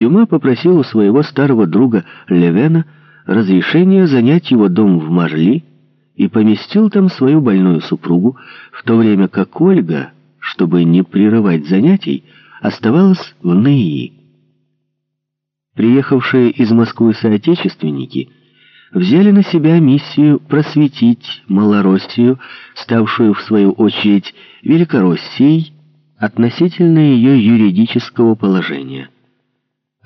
Дюма попросил у своего старого друга Левена разрешения занять его дом в Марли и поместил там свою больную супругу, в то время как Ольга, чтобы не прерывать занятий, оставалась в Неи. Приехавшие из Москвы соотечественники взяли на себя миссию просветить Малороссию, ставшую в свою очередь Великороссией, относительно ее юридического положения.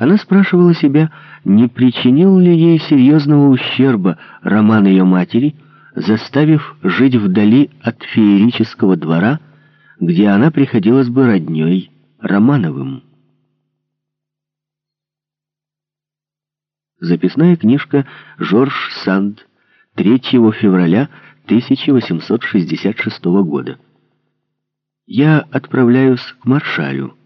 Она спрашивала себя, не причинил ли ей серьезного ущерба роман ее матери, заставив жить вдали от феерического двора, где она приходилась бы родней Романовым. Записная книжка «Жорж Санд» 3 февраля 1866 года. Я отправляюсь к маршалю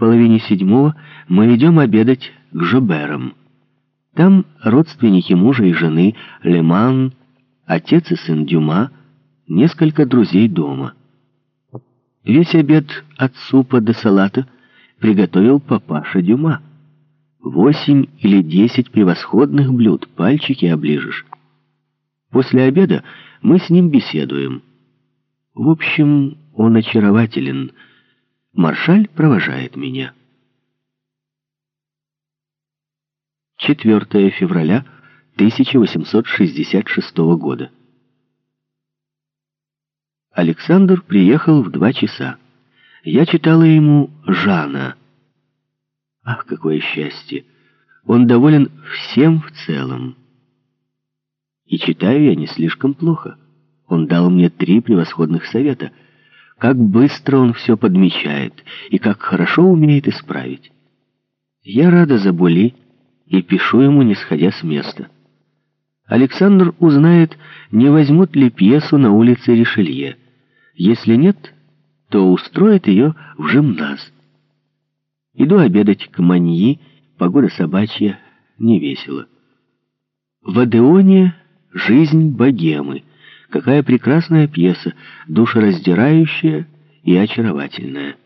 половине седьмого мы идем обедать к Жоберам. Там родственники мужа и жены, Леман, отец и сын Дюма, несколько друзей дома. Весь обед от супа до салата приготовил папаша Дюма. Восемь или десять превосходных блюд, пальчики оближешь. После обеда мы с ним беседуем. В общем, он очарователен, — Маршаль провожает меня. 4 февраля 1866 года. Александр приехал в два часа. Я читала ему «Жана». Ах, какое счастье! Он доволен всем в целом. И читаю я не слишком плохо. Он дал мне три превосходных совета — как быстро он все подмечает и как хорошо умеет исправить. Я рада за Були и пишу ему, не сходя с места. Александр узнает, не возьмут ли пьесу на улице Ришелье. Если нет, то устроит ее в жимназ. Иду обедать к Маньи, погода собачья, не весело. В Адеоне жизнь богемы — Какая прекрасная пьеса, душераздирающая и очаровательная.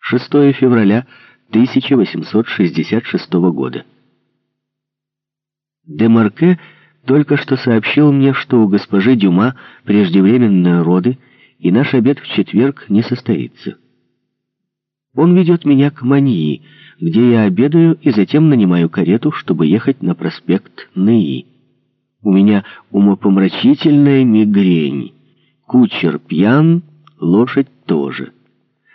6 февраля 1866 года. Демарке только что сообщил мне, что у госпожи Дюма преждевременные роды, и наш обед в четверг не состоится. Он ведет меня к Маньи, где я обедаю и затем нанимаю карету, чтобы ехать на проспект Неи. У меня умопомрачительная мигрень. Кучер пьян, лошадь тоже.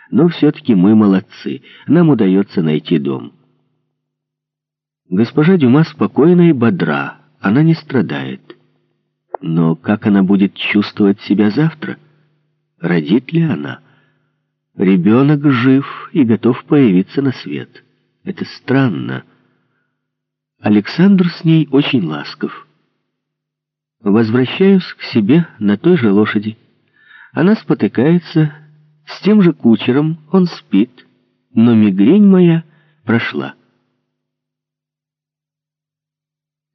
Но все-таки мы молодцы. Нам удается найти дом. Госпожа Дюма спокойна и бодра. Она не страдает. Но как она будет чувствовать себя завтра? Родит ли она? Ребенок жив и готов появиться на свет. Это странно. Александр с ней очень ласков. Возвращаюсь к себе на той же лошади. Она спотыкается, с тем же кучером, он спит, но мигрень моя прошла.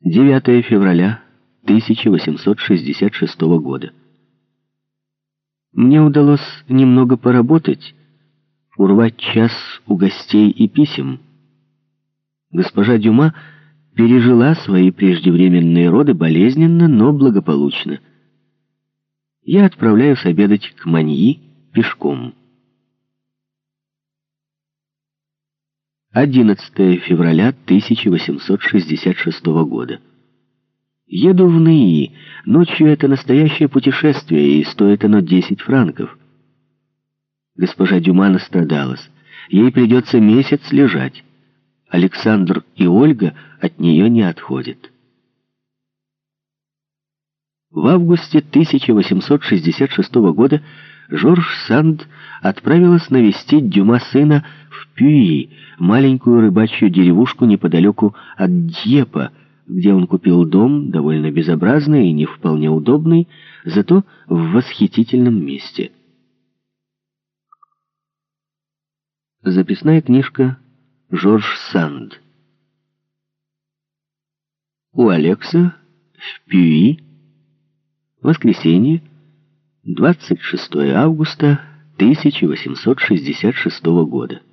9 февраля 1866 года. Мне удалось немного поработать, урвать час у гостей и писем. Госпожа Дюма пережила свои преждевременные роды болезненно, но благополучно. Я отправляюсь обедать к Маньи пешком. 11 февраля 1866 года. Еду в Нии. Ночью это настоящее путешествие, и стоит оно 10 франков. Госпожа Дюма настрадалась. Ей придется месяц лежать. Александр и Ольга от нее не отходят. В августе 1866 года Жорж Санд отправилась навестить Дюма сына в Пюи, маленькую рыбачью деревушку неподалеку от Дьепа, где он купил дом, довольно безобразный и не вполне удобный, зато в восхитительном месте. Записная книжка Жорж Санд. У Алекса в Пюи. Воскресенье, 26 августа 1866 года.